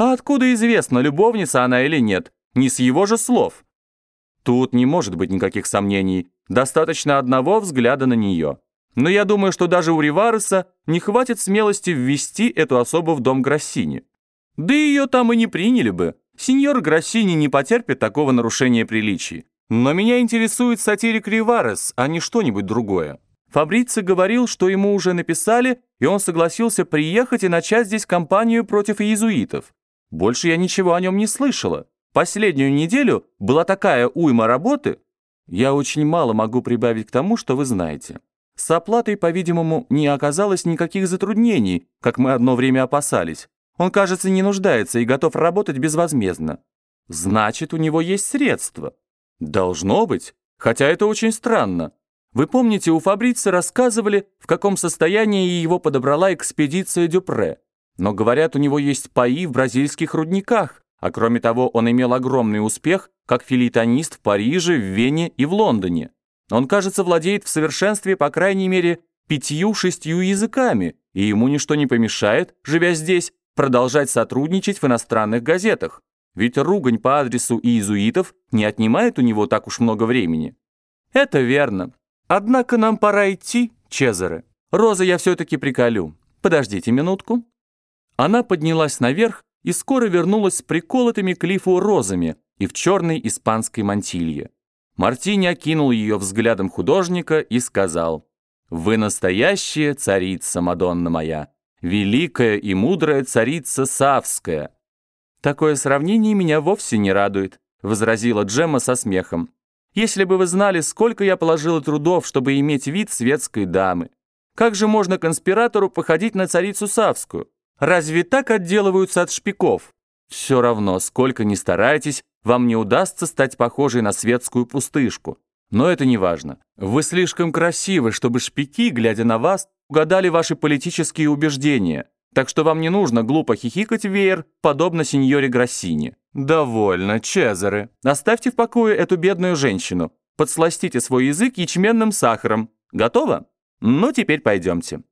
А откуда известно, любовница она или нет? Не с его же слов. Тут не может быть никаких сомнений. Достаточно одного взгляда на нее. Но я думаю, что даже у Ривареса не хватит смелости ввести эту особу в дом Гроссини. Да ее там и не приняли бы. Сеньор Гроссини не потерпит такого нарушения приличий. Но меня интересует сатирик Риварес, а не что-нибудь другое. Фабрици говорил, что ему уже написали, и он согласился приехать и начать здесь кампанию против иезуитов. Больше я ничего о нем не слышала. Последнюю неделю была такая уйма работы. Я очень мало могу прибавить к тому, что вы знаете. С оплатой, по-видимому, не оказалось никаких затруднений, как мы одно время опасались. Он, кажется, не нуждается и готов работать безвозмездно. Значит, у него есть средства. Должно быть, хотя это очень странно. Вы помните, у Фабрица рассказывали, в каком состоянии его подобрала экспедиция Дюпре. Но, говорят, у него есть паи в бразильских рудниках, а кроме того, он имел огромный успех как филитонист в Париже, в Вене и в Лондоне. Он, кажется, владеет в совершенстве, по крайней мере, пятью-шестью языками, и ему ничто не помешает, живя здесь, продолжать сотрудничать в иностранных газетах. Ведь ругань по адресу иезуитов не отнимает у него так уж много времени. Это верно. Однако нам пора идти, Чезаре. Роза я все-таки приколю. Подождите минутку». Она поднялась наверх и скоро вернулась с приколотыми к лифу розами и в черной испанской мантилье. Мартини окинул ее взглядом художника и сказал, «Вы настоящая царица, Мадонна моя, великая и мудрая царица Савская». «Такое сравнение меня вовсе не радует», — возразила Джемма со смехом. Если бы вы знали, сколько я положила трудов, чтобы иметь вид светской дамы. Как же можно конспиратору походить на царицу Савскую? Разве так отделываются от шпиков? Все равно, сколько ни старайтесь, вам не удастся стать похожей на светскую пустышку. Но это не важно. Вы слишком красивы, чтобы шпики, глядя на вас, угадали ваши политические убеждения. Так что вам не нужно глупо хихикать веер, подобно сеньоре Гроссини. «Довольно, Чезаре. Оставьте в покое эту бедную женщину. Подсластите свой язык ячменным сахаром. Готово? Ну, теперь пойдемте».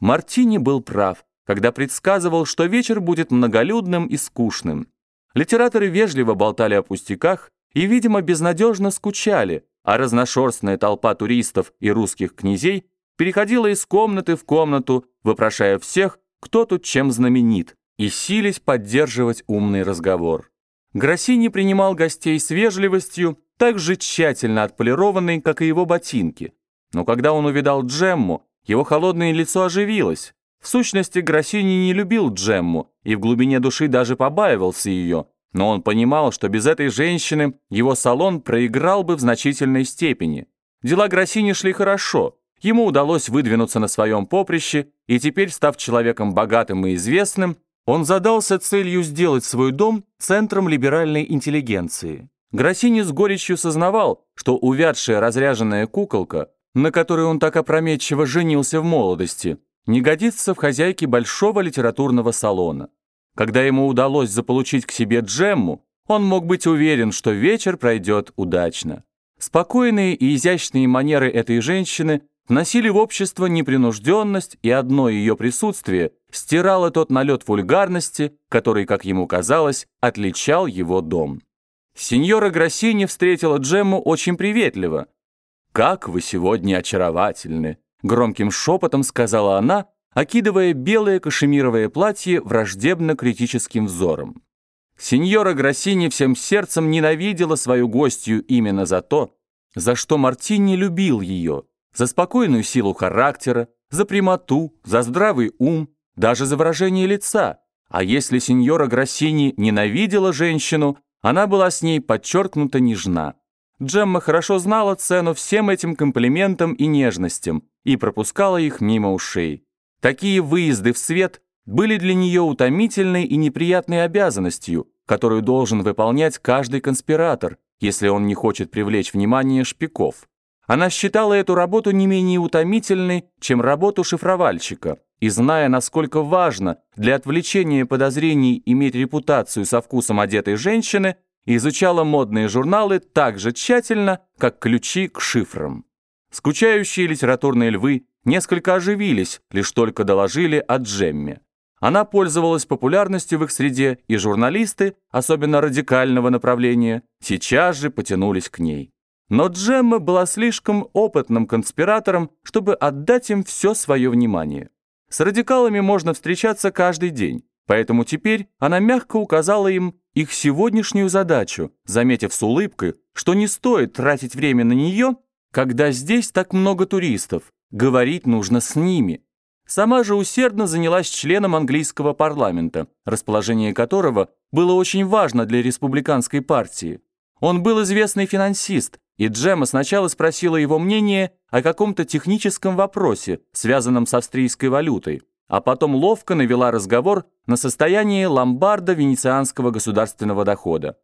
Мартини был прав, когда предсказывал, что вечер будет многолюдным и скучным. Литераторы вежливо болтали о пустяках и, видимо, безнадежно скучали, а разношерстная толпа туристов и русских князей переходила из комнаты в комнату, вопрошая всех, кто тут чем знаменит, и сились поддерживать умный разговор. Гроссини принимал гостей с вежливостью, так же тщательно отполированной, как и его ботинки. Но когда он увидал Джемму, его холодное лицо оживилось. В сущности, Гроссини не любил Джемму и в глубине души даже побаивался ее, но он понимал, что без этой женщины его салон проиграл бы в значительной степени. Дела Гроссини шли хорошо, ему удалось выдвинуться на своем поприще, и теперь, став человеком богатым и известным, он задался целью сделать свой дом центром либеральной интеллигенции. Гроссини с горечью сознавал, что увядшая разряженная куколка, на которой он так опрометчиво женился в молодости, не годится в хозяйке большого литературного салона. Когда ему удалось заполучить к себе Джемму, он мог быть уверен, что вечер пройдет удачно. Спокойные и изящные манеры этой женщины вносили в общество непринужденность, и одно ее присутствие стирало тот налет вульгарности, который, как ему казалось, отличал его дом. Сеньора Гроссини встретила Джемму очень приветливо. «Как вы сегодня очаровательны!» — громким шепотом сказала она, окидывая белое кашемировое платье враждебно-критическим взором. Сеньора Гроссини всем сердцем ненавидела свою гостью именно за то, за что Мартини любил ее — за спокойную силу характера, за прямоту, за здравый ум, даже за выражение лица. А если сеньора Гроссини ненавидела женщину, она была с ней подчеркнуто нежна. Джемма хорошо знала цену всем этим комплиментам и нежностям и пропускала их мимо ушей. Такие выезды в свет были для нее утомительной и неприятной обязанностью, которую должен выполнять каждый конспиратор, если он не хочет привлечь внимание шпиков. Она считала эту работу не менее утомительной, чем работу шифровальщика, и зная, насколько важно для отвлечения подозрений иметь репутацию со вкусом одетой женщины, изучала модные журналы так же тщательно, как ключи к шифрам. Скучающие литературные львы несколько оживились, лишь только доложили о Джемме. Она пользовалась популярностью в их среде, и журналисты, особенно радикального направления, сейчас же потянулись к ней. Но Джемма была слишком опытным конспиратором, чтобы отдать им все свое внимание. С радикалами можно встречаться каждый день, поэтому теперь она мягко указала им их сегодняшнюю задачу, заметив с улыбкой, что не стоит тратить время на нее, когда здесь так много туристов, говорить нужно с ними. Сама же усердно занялась членом английского парламента, расположение которого было очень важно для республиканской партии. Он был известный финансист, и Джема сначала спросила его мнение о каком-то техническом вопросе, связанном с австрийской валютой, а потом ловко навела разговор на состояние ломбарда венецианского государственного дохода.